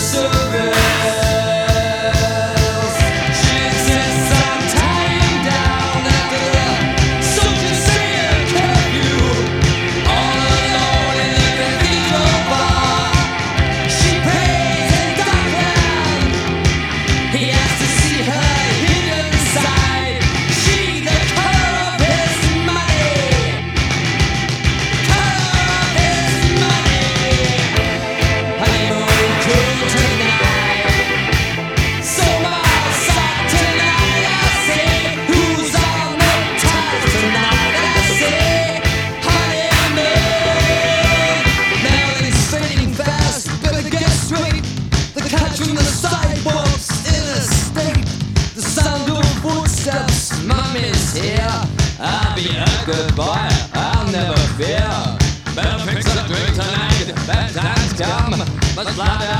so between the sidewalks in a state. The sound of footsteps, mummy's here. I'll be a good boy, I'll never fear. Better fix up drink tonight, bad times come. Must love